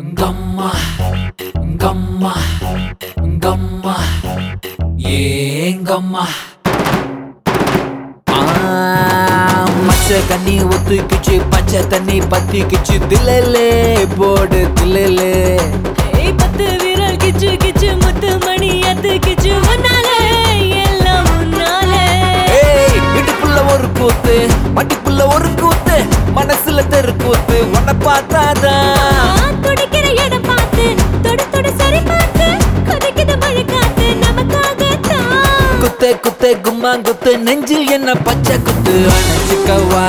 கம்மா கம்மா கம்மா ஏங்கம்மா. மச்ச கண்ணி ஒத்துக்கிச்சு பச்சை தண்ணி பத்திக்கிச்சு தில்லலே போடு தில்லலே. பத்து குத்தே குத்தே கும்மா குத்து நெஞ்சில் என்ன பச்சை குத்து அணைச்சுக்கவா?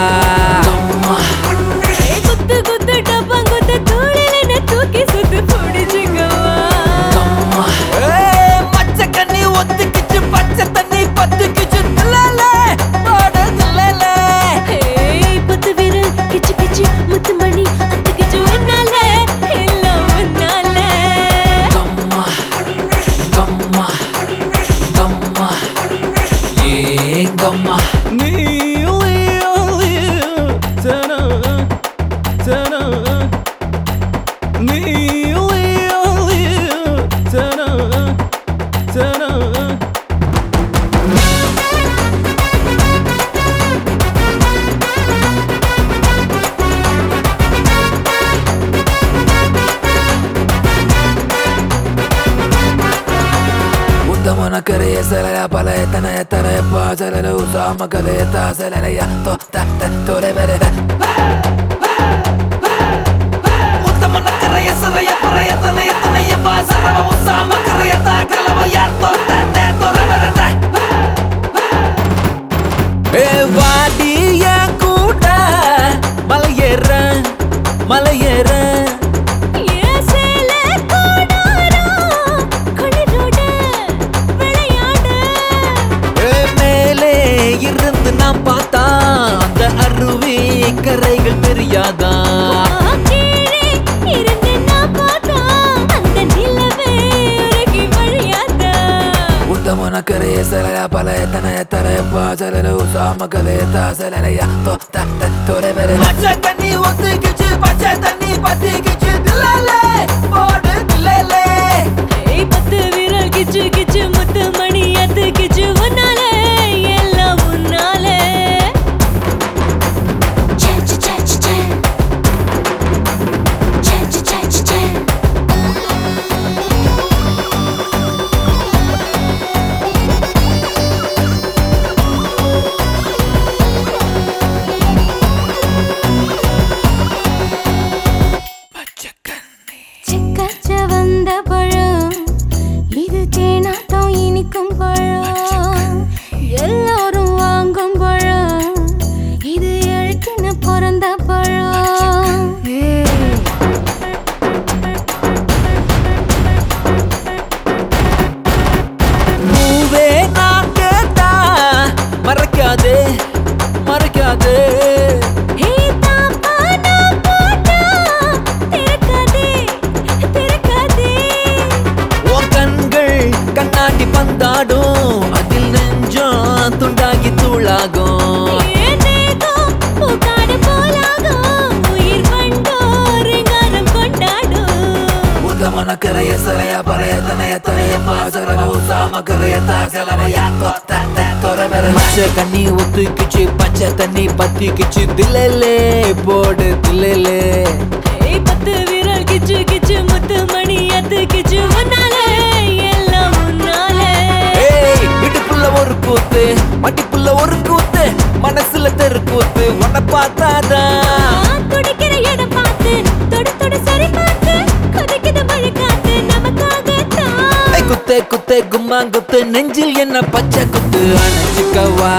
உத்தமன கரைய சலல பல எத்தனை எத்தனை பாசல உசாம கலையத்தா சலலையா தோ த தோரை வர உத்தமன கரைய சலைய பல எத்தனை எத்தனை பாசல உசாம கலையத்தா உத்தமன கரைய சலையா பல எத்தனை எத்தனை பாசல உசாம கலையத்தா சலலையா தோ த தோரை வர பச்சை தண்ணி ஒத்துக்கிச்சு பச்சை தண்ணி பத்திக்கிச்சு வந்த பழம். இது தேனாட்டம் இனிக்கும் பழம். கரைய சரைய பழைய தனைய தனைய பாசல உசாம கரைய தாசலவையா மச்ச கண்ணி ஒத்துக்கிச்சு பச்சை தண்ணி பத்திக்கிச்சு தில்லலே போடு தில்லலே பத்து விரல் கிச்சு கிச்சு முத்து மணி அத்து கிச்சு முன்னாலே எல்லாம் முன்னாலே ஏய் இடுப்புள்ள ஒரு கூத்து மடிப்புள்ள ஒரு கூத்து மனசுல தெரு கூத்து உன்னை பார்த்தாதான் குத்து குத்தே குத்து நெஞ்சில் என்ன பச்சை குத்து அணைச்சுக்கவா